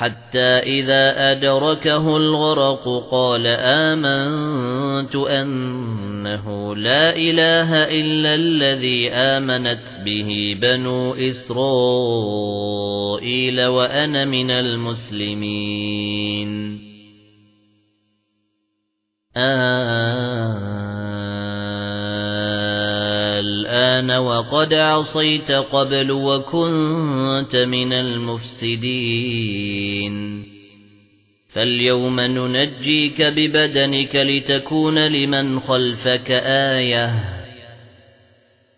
حَتَّى إِذَا أَدْرَكَهُ الْغَرَقُ قَالَ آمَنْتُ أَنَّهُ لَا إِلَٰهَ إِلَّا الَّذِي آمَنَتْ بِهِ بَنُو إِسْرَائِيلَ وَأَنَا مِنَ الْمُسْلِمِينَ. الْآنَ وَقَدْ عَصَيْتَ قَبْلُ وَكُنْتَ مِنَ الْمُفْسِدِينَ فَالْيَوْمَ نُنَجِّيكَ بِبَدَنِكَ لِتَكُونَ لِمَنْ خَلْفَكَ آيَةً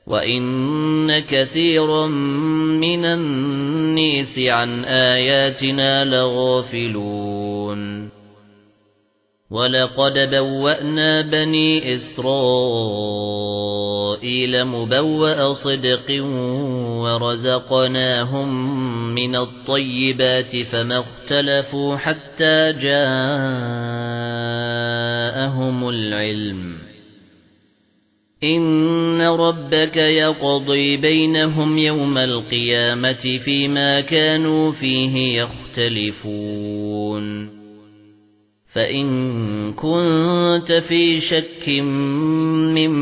وَإِنَّ كَثِيرًا مِنَ النَّاسِ عَن آيَاتِنَا لَغَافِلُونَ وَلَقَدْ بَوَّأْنَا بَنِي إِسْرَائِيلَ مُبَوَّأَ صِدْقٍ وَرَزَقْنَاهُم مِّنَ الطَّيِّبَاتِ فَمَا اخْتَلَفُوا حَتَّى جَاءَهُمُ الْعِلْمُ إِنَّ رَبَّكَ يَقْضِي بَيْنَهُمْ يَوْمَ الْقِيَامَةِ فِيمَا كَانُوا فِيهِ يَخْتَلِفُونَ فَإِن كُنتَ فِي شَكٍّ مِّمَّا